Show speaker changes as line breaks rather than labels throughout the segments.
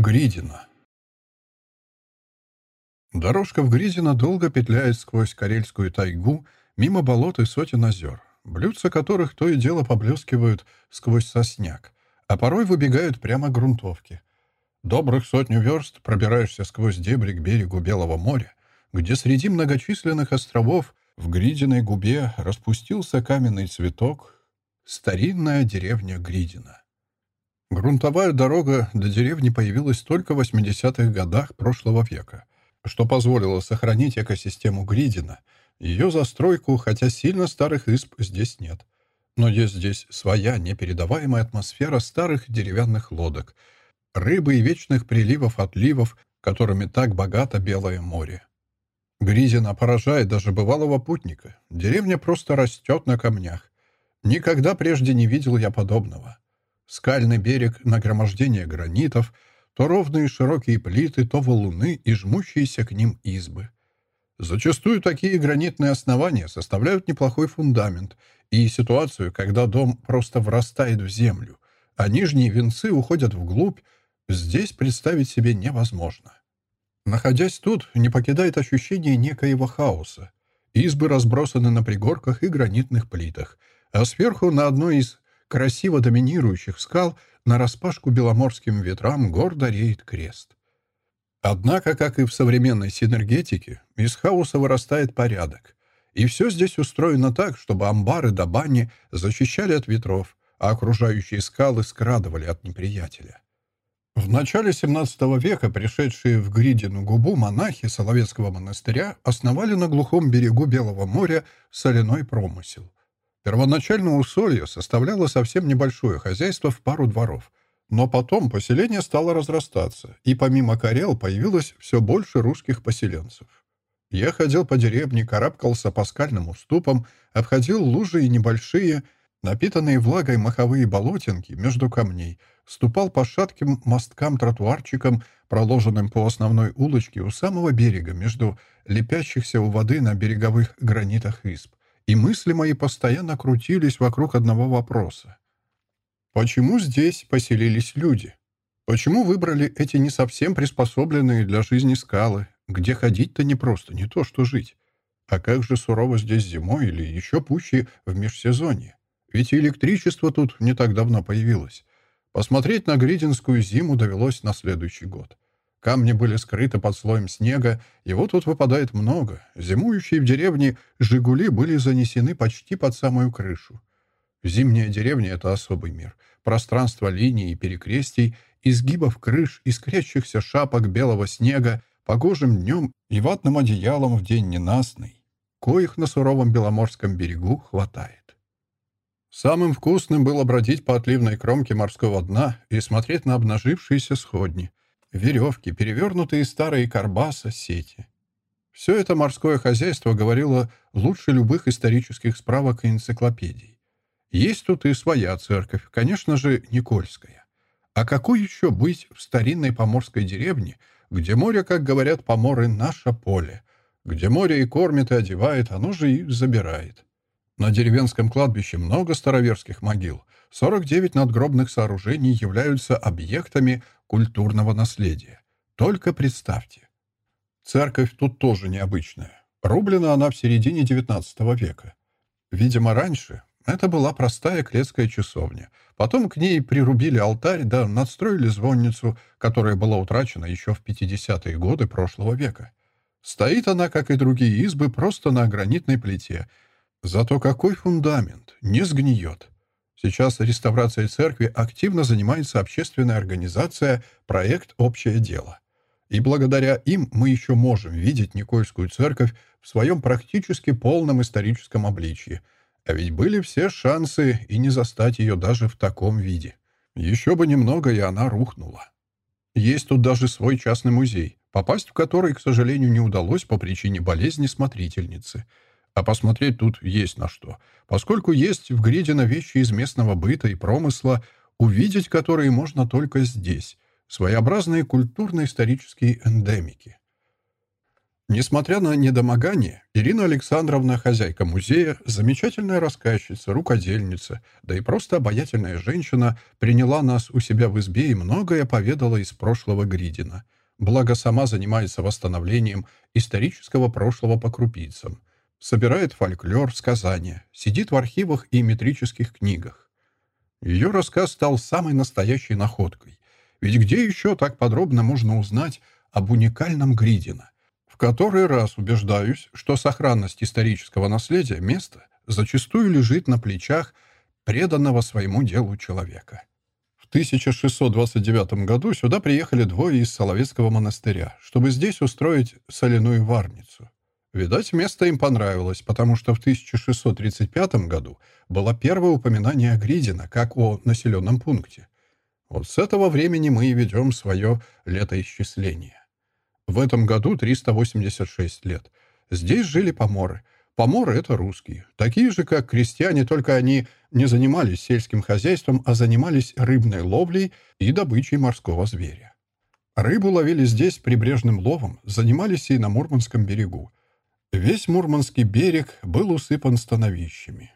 Гридино. Дорожка в Гридино долго петляет сквозь Карельскую тайгу, мимо болот и сотен озер, блюдца которых то и дело поблескивают сквозь сосняк, а порой выбегают прямо к грунтовке. Добрых сотню верст пробираешься сквозь дебри к берегу Белого моря, где среди многочисленных островов в Гридиной губе распустился каменный цветок, старинная деревня Гридина. Грунтовая дорога до деревни появилась только в 80-х годах прошлого века, что позволило сохранить экосистему Гридина, ее застройку, хотя сильно старых исп здесь нет. Но есть здесь своя непередаваемая атмосфера старых деревянных лодок, рыбы и вечных приливов-отливов, которыми так богато Белое море. Гризина поражает даже бывалого путника. Деревня просто растет на камнях. Никогда прежде не видел я подобного. Скальный берег, нагромождение гранитов, то ровные широкие плиты, то валуны и жмущиеся к ним избы. Зачастую такие гранитные основания составляют неплохой фундамент и ситуацию, когда дом просто врастает в землю, а нижние венцы уходят вглубь, здесь представить себе невозможно. Находясь тут, не покидает ощущение некоего хаоса. Избы разбросаны на пригорках и гранитных плитах, а сверху на одной из красиво доминирующих скал нараспашку беломорским ветрам гордо реет крест. Однако, как и в современной синергетике, из хаоса вырастает порядок. И все здесь устроено так, чтобы амбары до бани защищали от ветров, а окружающие скалы скрадывали от неприятеля. В начале XVII века пришедшие в Гридину губу монахи Соловецкого монастыря основали на глухом берегу Белого моря соляной промысел. Первоначально усолье составляло совсем небольшое хозяйство в пару дворов, но потом поселение стало разрастаться, и помимо карел появилось все больше русских поселенцев. Я ходил по деревне, карабкался по скальным уступам, обходил лужи и небольшие, напитанные влагой маховые болотинки между камней — ступал по шатким мосткам-тротуарчикам, проложенным по основной улочке у самого берега, между лепящихся у воды на береговых гранитах исп, и мысли мои постоянно крутились вокруг одного вопроса. Почему здесь поселились люди? Почему выбрали эти не совсем приспособленные для жизни скалы, где ходить-то не просто, не то что жить? А как же сурово здесь зимой или еще пуще в межсезонье? Ведь электричество тут не так давно появилось. Посмотреть на Гридинскую зиму довелось на следующий год. Камни были скрыты под слоем снега, его тут выпадает много. Зимующие в деревне «Жигули» были занесены почти под самую крышу. Зимняя деревня — это особый мир. Пространство линий и перекрестий, изгибов крыш, искрящихся шапок белого снега, погожим днем и ватным одеялом в день ненастный, коих на суровом Беломорском берегу хватает. Самым вкусным было бродить по отливной кромке морского дна и смотреть на обнажившиеся сходни, веревки, перевернутые старые карбаса, сети. Все это морское хозяйство говорило лучше любых исторических справок и энциклопедий. Есть тут и своя церковь, конечно же, Никольская. А какой еще быть в старинной поморской деревне, где море, как говорят поморы, наше поле, где море и кормит, и одевает, оно же и забирает. На деревенском кладбище много староверских могил. 49 надгробных сооружений являются объектами культурного наследия. Только представьте. Церковь тут тоже необычная. Рублена она в середине XIX века. Видимо, раньше это была простая клетская часовня. Потом к ней прирубили алтарь, да надстроили звонницу, которая была утрачена еще в 50-е годы прошлого века. Стоит она, как и другие избы, просто на гранитной плите — Зато какой фундамент! Не сгниет. Сейчас реставрацией церкви активно занимается общественная организация «Проект «Общее дело». И благодаря им мы еще можем видеть Никольскую церковь в своем практически полном историческом обличье. А ведь были все шансы и не застать ее даже в таком виде. Еще бы немного, и она рухнула. Есть тут даже свой частный музей, попасть в который, к сожалению, не удалось по причине болезни смотрительницы — а посмотреть тут есть на что, поскольку есть в Гридино вещи из местного быта и промысла, увидеть которые можно только здесь, своеобразные культурно-исторические эндемики. Несмотря на недомогание, Ирина Александровна, хозяйка музея, замечательная рассказчица, рукодельница, да и просто обаятельная женщина, приняла нас у себя в избе и многое поведала из прошлого Гридина. Благо, сама занимается восстановлением исторического прошлого по крупицам. Собирает фольклор, сказания, сидит в архивах и метрических книгах. Ее рассказ стал самой настоящей находкой. Ведь где еще так подробно можно узнать об уникальном Гридина? который раз убеждаюсь, что сохранность исторического наследия места зачастую лежит на плечах преданного своему делу человека. В 1629 году сюда приехали двое из Соловецкого монастыря, чтобы здесь устроить соляную варницу. Видать, место им понравилось, потому что в 1635 году было первое упоминание о Гридино как о населенном пункте. Вот с этого времени мы и ведем свое летоисчисление. В этом году 386 лет. Здесь жили поморы. Поморы — это русские. Такие же, как крестьяне, только они не занимались сельским хозяйством, а занимались рыбной ловлей и добычей морского зверя. Рыбу ловили здесь прибрежным ловом, занимались и на Мурманском берегу. Весь Мурманский берег был усыпан становищами.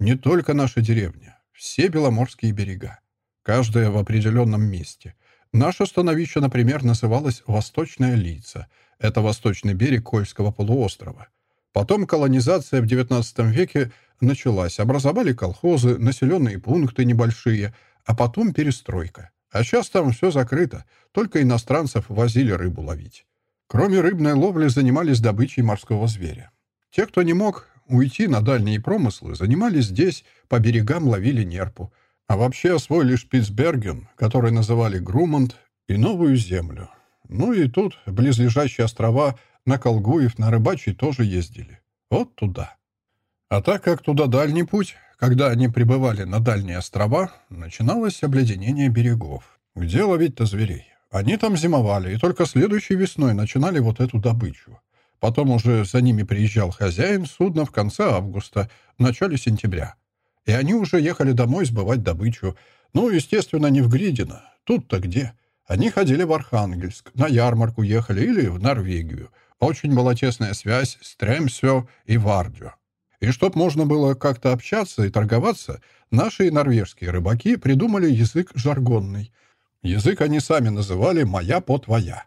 Не только наша деревня, все Беломорские берега. Каждая в определенном месте. Наше становище, например, называлось «Восточная Лица». Это восточный берег Кольского полуострова. Потом колонизация в XIX веке началась. Образовали колхозы, населенные пункты небольшие, а потом перестройка. А сейчас там все закрыто, только иностранцев возили рыбу ловить. Кроме рыбной ловли занимались добычей морского зверя. Те, кто не мог уйти на дальние промыслы, занимались здесь, по берегам ловили нерпу. А вообще освоили Шпицберген, который называли Грумант, и Новую Землю. Ну и тут близлежащие острова на Колгуев, на Рыбачий тоже ездили. Вот туда. А так как туда дальний путь, когда они прибывали на дальние острова, начиналось обледенение берегов. Где ловить-то зверей? Они там зимовали, и только следующей весной начинали вот эту добычу. Потом уже за ними приезжал хозяин судна в конце августа, в начале сентября. И они уже ехали домой сбывать добычу. Ну, естественно, не в Гридино. Тут-то где? Они ходили в Архангельск, на ярмарку ехали или в Норвегию. Очень была тесная связь с Тремсё и Вардио. И чтоб можно было как-то общаться и торговаться, наши норвежские рыбаки придумали язык жаргонный. Язык они сами называли «моя по твоя».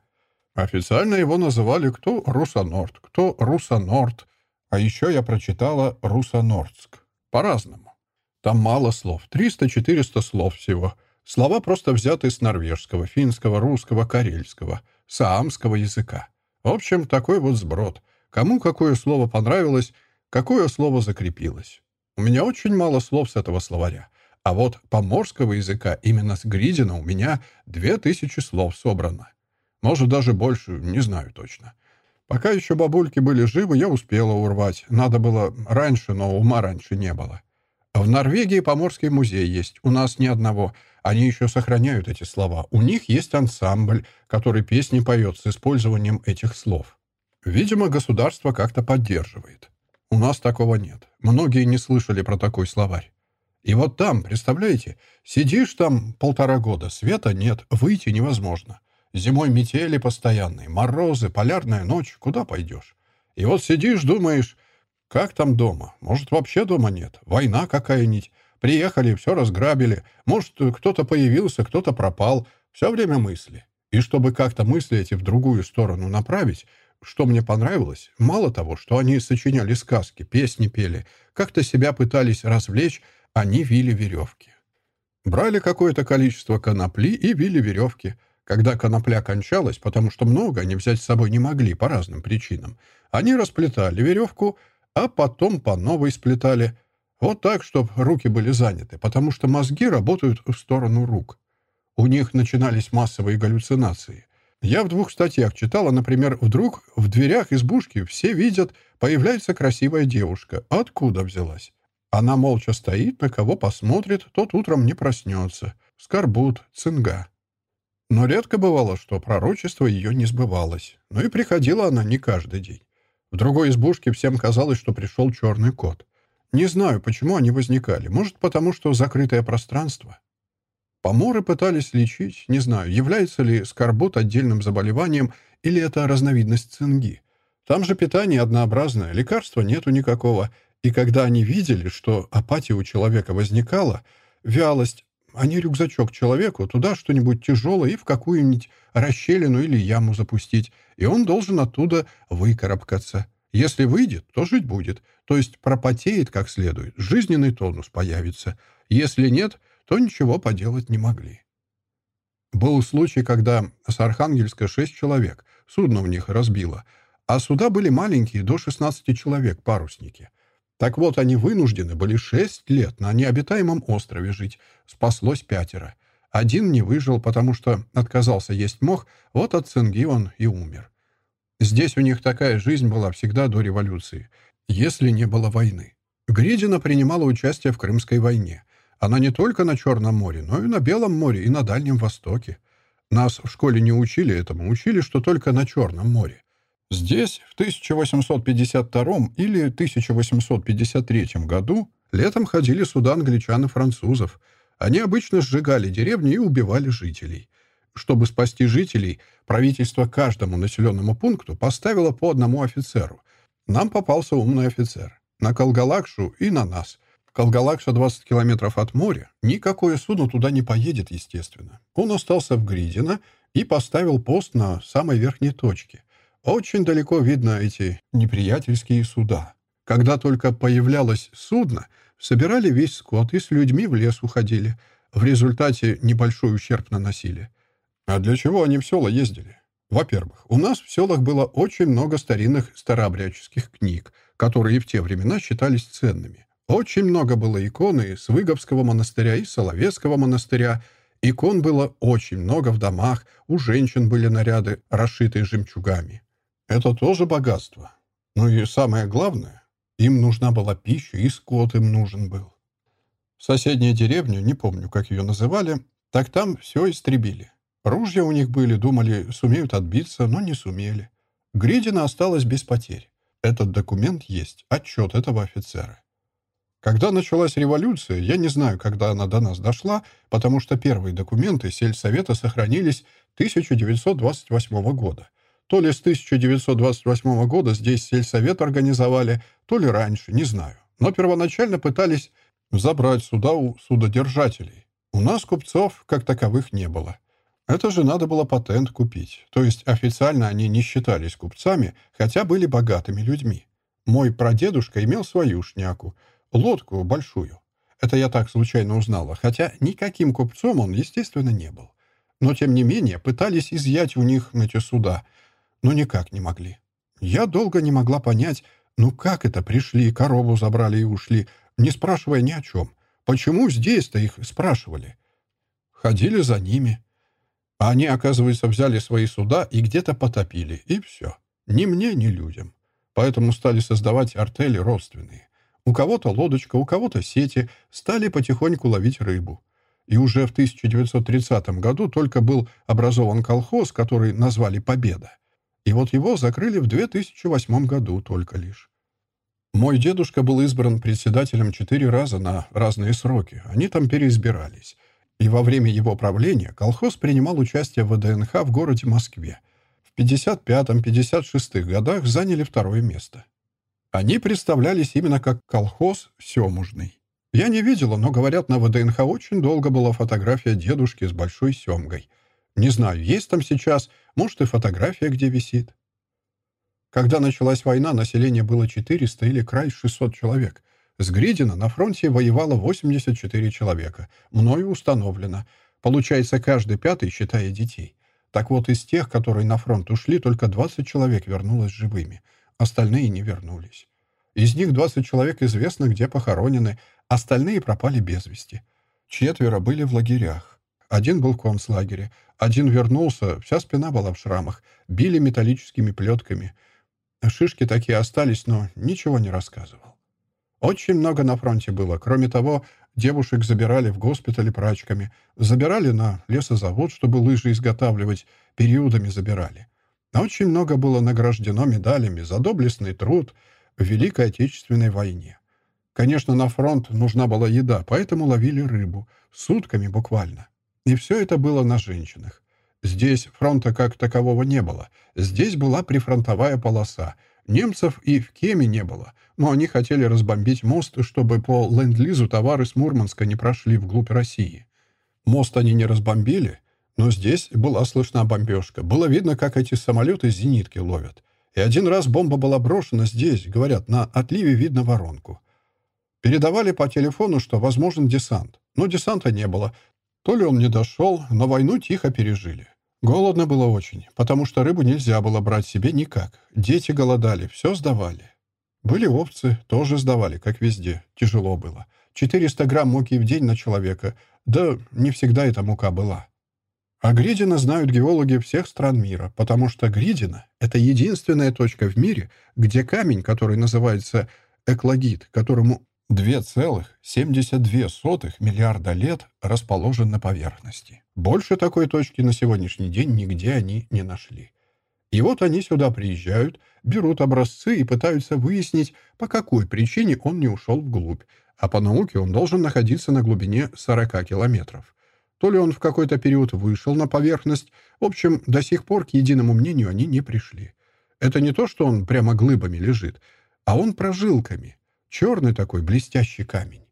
Официально его называли кто «Русонорд», кто «Русонорд», а еще я прочитала «Русонордск». По-разному. Там мало слов, 300-400 слов всего. Слова просто взяты с норвежского, финского, русского, карельского, саамского языка. В общем, такой вот сброд. Кому какое слово понравилось, какое слово закрепилось. У меня очень мало слов с этого словаря. А вот поморского языка именно с Гридина у меня две тысячи слов собрано. Может, даже больше, не знаю точно. Пока еще бабульки были живы, я успела урвать. Надо было раньше, но ума раньше не было. В Норвегии Поморский музей есть, у нас ни одного. Они еще сохраняют эти слова. У них есть ансамбль, который песни поет с использованием этих слов. Видимо, государство как-то поддерживает. У нас такого нет. Многие не слышали про такой словарь. И вот там, представляете, сидишь там полтора года, света нет, выйти невозможно. Зимой метели постоянные, морозы, полярная ночь, куда пойдешь? И вот сидишь, думаешь, как там дома? Может, вообще дома нет? Война какая-нибудь? Приехали, все разграбили. Может, кто-то появился, кто-то пропал. Все время мысли. И чтобы как-то мысли эти в другую сторону направить, что мне понравилось, мало того, что они сочиняли сказки, песни пели, как-то себя пытались развлечь, они вили веревки. Брали какое-то количество конопли и вили веревки. Когда конопля кончалась, потому что много они взять с собой не могли по разным причинам, они расплетали веревку, а потом по новой сплетали. Вот так, чтобы руки были заняты, потому что мозги работают в сторону рук. У них начинались массовые галлюцинации. Я в двух статьях читала, например, вдруг в дверях избушки все видят, появляется красивая девушка. Откуда взялась? Она молча стоит, на кого посмотрит, тот утром не проснется. Скорбут, цинга. Но редко бывало, что пророчество ее не сбывалось. Но и приходила она не каждый день. В другой избушке всем казалось, что пришел черный кот. Не знаю, почему они возникали. Может, потому что закрытое пространство? Поморы пытались лечить. Не знаю, является ли скорбут отдельным заболеванием или это разновидность цинги. Там же питание однообразное, лекарства нету никакого. И когда они видели, что апатия у человека возникала, вялость, они рюкзачок человеку, туда что-нибудь тяжелое и в какую-нибудь расщелину или яму запустить, и он должен оттуда выкарабкаться. Если выйдет, то жить будет, то есть пропотеет как следует, жизненный тонус появится. Если нет, то ничего поделать не могли. Был случай, когда с Архангельска шесть человек, судно у них разбило, а суда были маленькие, до 16 человек, парусники. Так вот, они вынуждены были шесть лет на необитаемом острове жить. Спаслось пятеро. Один не выжил, потому что отказался есть мох, вот от цинги он и умер. Здесь у них такая жизнь была всегда до революции, если не было войны. Гридина принимала участие в Крымской войне. Она не только на Черном море, но и на Белом море и на Дальнем Востоке. Нас в школе не учили этому, учили, что только на Черном море. Здесь в 1852 или 1853 году летом ходили сюда англичан и французов. Они обычно сжигали деревни и убивали жителей. Чтобы спасти жителей, правительство каждому населенному пункту поставило по одному офицеру. Нам попался умный офицер. На Колгалакшу и на нас. Колгалакша 20 километров от моря. Никакое судно туда не поедет, естественно. Он остался в Гридино и поставил пост на самой верхней точке. Очень далеко видно эти неприятельские суда. Когда только появлялось судно, собирали весь скот и с людьми в лес уходили. В результате небольшой ущерб наносили. А для чего они в села ездили? Во-первых, у нас в селах было очень много старинных старообрядческих книг, которые в те времена считались ценными. Очень много было иконы с Выговского монастыря и Соловецкого монастыря. Икон было очень много в домах, у женщин были наряды, расшитые жемчугами. Это тоже богатство. Ну и самое главное, им нужна была пища, и скот им нужен был. В соседнюю деревню, не помню, как ее называли, так там все истребили. Ружья у них были, думали, сумеют отбиться, но не сумели. Гридина осталась без потерь. Этот документ есть, отчет этого офицера. Когда началась революция, я не знаю, когда она до нас дошла, потому что первые документы сельсовета сохранились 1928 года. То ли с 1928 года здесь сельсовет организовали, то ли раньше, не знаю. Но первоначально пытались забрать суда у судодержателей. У нас купцов как таковых не было. Это же надо было патент купить. То есть официально они не считались купцами, хотя были богатыми людьми. Мой прадедушка имел свою шняку, лодку большую. Это я так случайно узнала, хотя никаким купцом он, естественно, не был. Но, тем не менее, пытались изъять у них эти суда — но никак не могли. Я долго не могла понять, ну как это пришли, корову забрали и ушли, не спрашивая ни о чем. Почему здесь-то их спрашивали? Ходили за ними. А они, оказывается, взяли свои суда и где-то потопили, и все. Ни мне, ни людям. Поэтому стали создавать артели родственные. У кого-то лодочка, у кого-то сети, стали потихоньку ловить рыбу. И уже в 1930 году только был образован колхоз, который назвали «Победа». И вот его закрыли в 2008 году только лишь. Мой дедушка был избран председателем четыре раза на разные сроки. Они там переизбирались. И во время его правления колхоз принимал участие в ВДНХ в городе Москве. В 55-56 годах заняли второе место. Они представлялись именно как колхоз «Семужный». Я не видела, но, говорят, на ВДНХ очень долго была фотография дедушки с большой семгой. Не знаю, есть там сейчас может, и фотография где висит. Когда началась война, население было 400 или край 600 человек. С Гридина на фронте воевало 84 человека. Мною установлено. Получается, каждый пятый, считая детей. Так вот, из тех, которые на фронт ушли, только 20 человек вернулось живыми. Остальные не вернулись. Из них 20 человек известно, где похоронены, остальные пропали без вести. Четверо были в лагерях. Один был в концлагере, один вернулся, вся спина была в шрамах, били металлическими плетками. Шишки такие остались, но ничего не рассказывал. Очень много на фронте было. Кроме того, девушек забирали в госпитале прачками, забирали на лесозавод, чтобы лыжи изготавливать, периодами забирали. Очень много было награждено медалями за доблестный труд в Великой Отечественной войне. Конечно, на фронт нужна была еда, поэтому ловили рыбу. Сутками буквально. И все это было на женщинах. Здесь фронта как такового не было. Здесь была прифронтовая полоса. Немцев и в Кеме не было, но они хотели разбомбить мост, чтобы по ленд-лизу товары с Мурманска не прошли вглубь России. Мост они не разбомбили, но здесь была слышна бомбежка. Было видно, как эти самолеты зенитки ловят. И один раз бомба была брошена здесь, говорят, на отливе видно воронку. Передавали по телефону, что возможен десант. Но десанта не было. То ли он не дошел, но войну тихо пережили. Голодно было очень, потому что рыбу нельзя было брать себе никак. Дети голодали, все сдавали. Были овцы, тоже сдавали, как везде. Тяжело было. 400 грамм муки в день на человека. Да не всегда эта мука была. А Гридина знают геологи всех стран мира, потому что Гридина — это единственная точка в мире, где камень, который называется эклогит, которому 2,72 миллиарда лет расположен на поверхности. Больше такой точки на сегодняшний день нигде они не нашли. И вот они сюда приезжают, берут образцы и пытаются выяснить, по какой причине он не ушел вглубь, а по науке он должен находиться на глубине 40 километров. То ли он в какой-то период вышел на поверхность, в общем, до сих пор к единому мнению они не пришли. Это не то, что он прямо глыбами лежит, а он прожилками — Черный такой блестящий камень.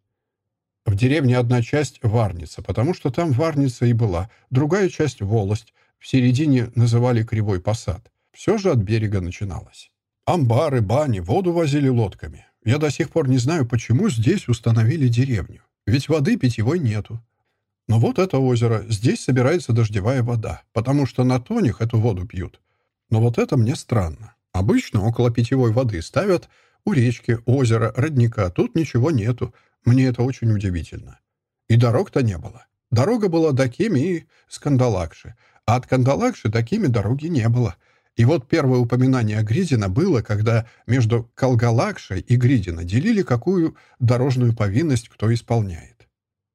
В деревне одна часть — Варница, потому что там Варница и была, другая часть — Волость, в середине называли Кривой Посад. Все же от берега начиналось. Амбары, бани, воду возили лодками. Я до сих пор не знаю, почему здесь установили деревню. Ведь воды питьевой нету. Но вот это озеро, здесь собирается дождевая вода, потому что на тонях эту воду пьют. Но вот это мне странно. Обычно около питьевой воды ставят у речки, озера, родника тут ничего нету. Мне это очень удивительно. И дорог-то не было. Дорога была до Кеми и Скандалакши, а от Кандалакши до Кеми дороги не было. И вот первое упоминание о Гридино было, когда между Калгалакшей и Гридино делили, какую дорожную повинность кто исполняет.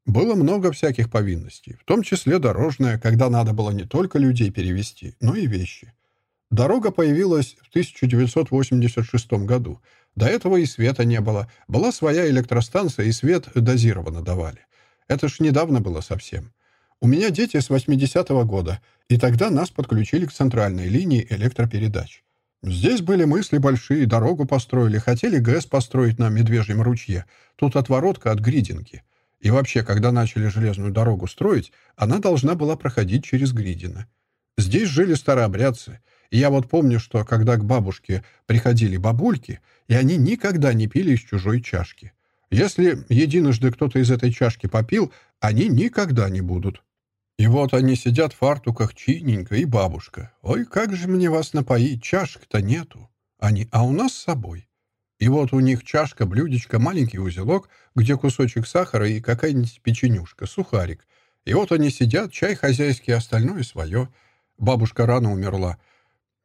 Было много всяких повинностей, в том числе дорожная, когда надо было не только людей перевести, но и вещи. Дорога появилась в 1986 году, до этого и света не было. Была своя электростанция, и свет дозированно давали. Это ж недавно было совсем. У меня дети с 80-го года, и тогда нас подключили к центральной линии электропередач. Здесь были мысли большие, дорогу построили, хотели ГЭС построить на Медвежьем ручье. Тут отворотка от Гридинки. И вообще, когда начали железную дорогу строить, она должна была проходить через Гридино. Здесь жили старообрядцы. Я вот помню, что когда к бабушке приходили бабульки, и они никогда не пили из чужой чашки. Если единожды кто-то из этой чашки попил, они никогда не будут. И вот они сидят в фартуках чиненько, и бабушка. «Ой, как же мне вас напоить, чашек-то нету». Они, а у нас с собой. И вот у них чашка, блюдечко, маленький узелок, где кусочек сахара и какая-нибудь печенюшка, сухарик. И вот они сидят, чай хозяйский, остальное свое. Бабушка рано умерла.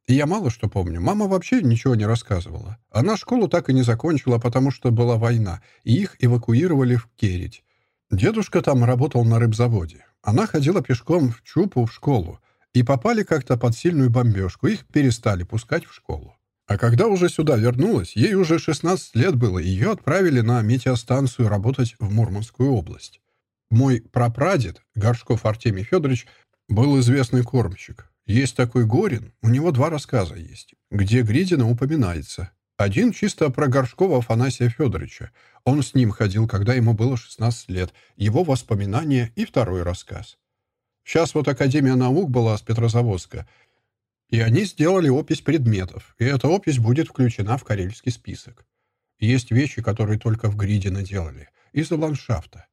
И я мало что помню. Мама вообще ничего не рассказывала. Она школу так и не закончила, потому что была война, и их эвакуировали в Керить. Дедушка там работал на рыбзаводе. Она ходила пешком в Чупу в школу. И попали как-то под сильную бомбежку. Их перестали пускать в школу. А когда уже сюда вернулась, ей уже 16 лет было, ее отправили на метеостанцию работать в Мурманскую область. Мой прапрадед, Горшков Артемий Федорович, был известный кормщик. Есть такой Горин, у него два рассказа есть, где Гридина упоминается. Один чисто про Горшкова Афанасия Федоровича. Он с ним ходил, когда ему было 16 лет. Его воспоминания и второй рассказ. Сейчас вот Академия наук была с Петрозаводска, и они сделали опись предметов, и эта опись будет включена в карельский список. Есть вещи, которые только в Гридино делали, из-за ландшафта.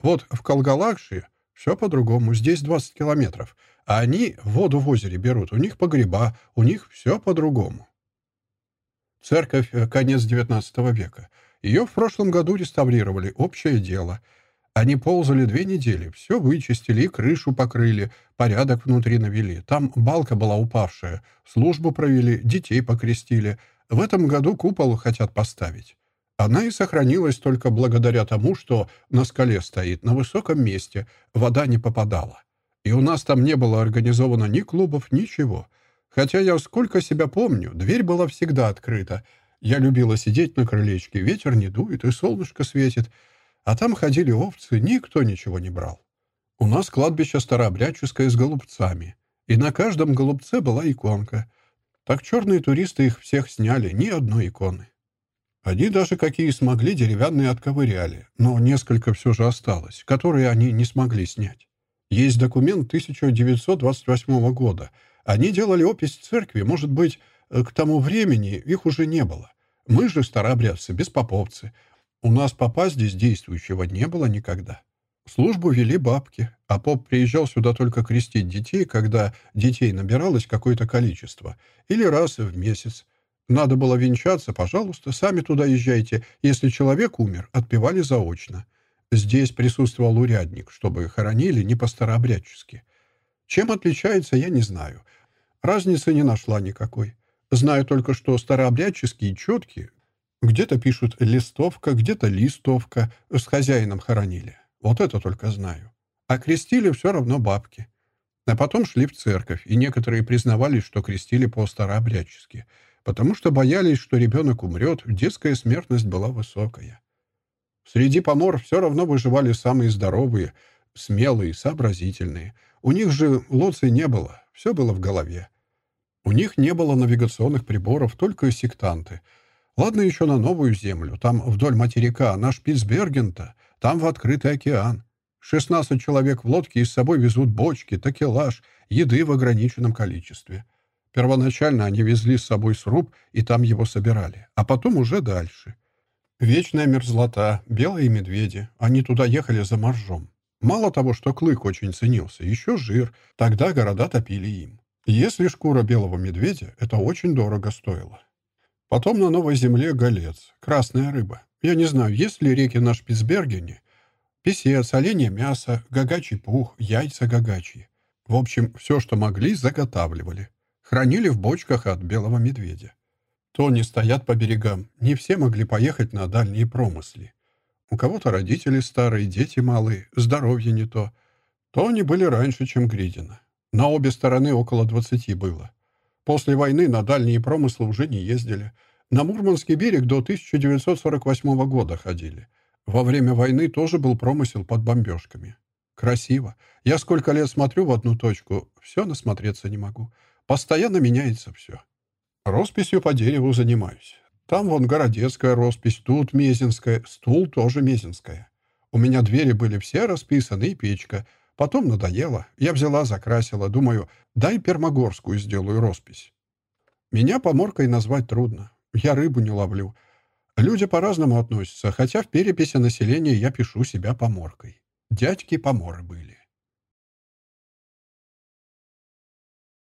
Вот в Колгалакше все по-другому, здесь 20 километров — а они воду в озере берут, у них погреба, у них все по-другому. Церковь э, конец XIX века. Ее в прошлом году реставрировали, общее дело. Они ползали две недели, все вычистили и крышу покрыли, порядок внутри навели. Там балка была упавшая, службу провели, детей покрестили. В этом году купол хотят поставить. Она и сохранилась только благодаря тому, что на скале стоит, на высоком месте, вода не попадала. И у нас там не было организовано ни клубов, ничего. Хотя я сколько себя помню, дверь была всегда открыта. Я любила сидеть на крылечке, ветер не дует и солнышко светит. А там ходили овцы, никто ничего не брал. У нас кладбище старообрядческое с голубцами. И на каждом голубце была иконка. Так черные туристы их всех сняли, ни одной иконы. Они даже какие смогли, деревянные отковыряли, но несколько все же осталось, которые они не смогли снять. Есть документ 1928 года. Они делали опись церкви, может быть, к тому времени их уже не было. Мы же старообрядцы, беспоповцы. У нас попа здесь действующего не было никогда. Службу вели бабки, а поп приезжал сюда только крестить детей, когда детей набиралось какое-то количество, или раз в месяц. Надо было венчаться, пожалуйста, сами туда езжайте. Если человек умер, отпевали заочно. Здесь присутствовал урядник, чтобы хоронили не по-старообрядчески. Чем отличается, я не знаю. Разницы не нашла никакой. Знаю только, что старообрядческие четки где-то пишут «листовка», где-то «листовка», с хозяином хоронили. Вот это только знаю. А крестили все равно бабки. А потом шли в церковь, и некоторые признавались, что крестили по-старообрядчески — потому что боялись, что ребенок умрет, детская смертность была высокая. Среди помор все равно выживали самые здоровые, смелые, сообразительные. У них же лоций не было, все было в голове. У них не было навигационных приборов, только сектанты. Ладно еще на новую землю, там вдоль материка, а наш Питцберген-то, там в открытый океан. 16 человек в лодке и с собой везут бочки, такелаж, еды в ограниченном количестве. Первоначально они везли с собой сруб и там его собирали, а потом уже дальше. Вечная мерзлота, белые медведи. Они туда ехали за моржом. Мало того, что клык очень ценился, еще жир. Тогда города топили им. Если шкура белого медведя, это очень дорого стоило. Потом на новой земле голец, красная рыба. Я не знаю, есть ли реки на Шпицбергене. Песец, оленье мясо, гагачий пух, яйца гагачьи. В общем, все, что могли, заготавливали. Хранили в бочках от белого медведя. То не стоят по берегам, не все могли поехать на дальние промысли. У кого-то родители старые, дети малые, здоровье не то. То они были раньше, чем Гридина. На обе стороны около двадцати было. После войны на дальние промыслы уже не ездили. На Мурманский берег до 1948 года ходили. Во время войны тоже был промысел под бомбежками. Красиво. Я сколько лет смотрю в одну точку, все насмотреться не могу. Постоянно меняется все. Росписью по дереву занимаюсь. Там вон городецкая роспись, тут мезенская, стул тоже мезенская. У меня двери были все расписаны и печка. Потом надоело. Я взяла, закрасила. Думаю, дай пермогорскую сделаю роспись. Меня поморкой назвать трудно. Я рыбу не ловлю. Люди по-разному относятся, хотя в переписи населения я пишу себя поморкой. Дядьки поморы были.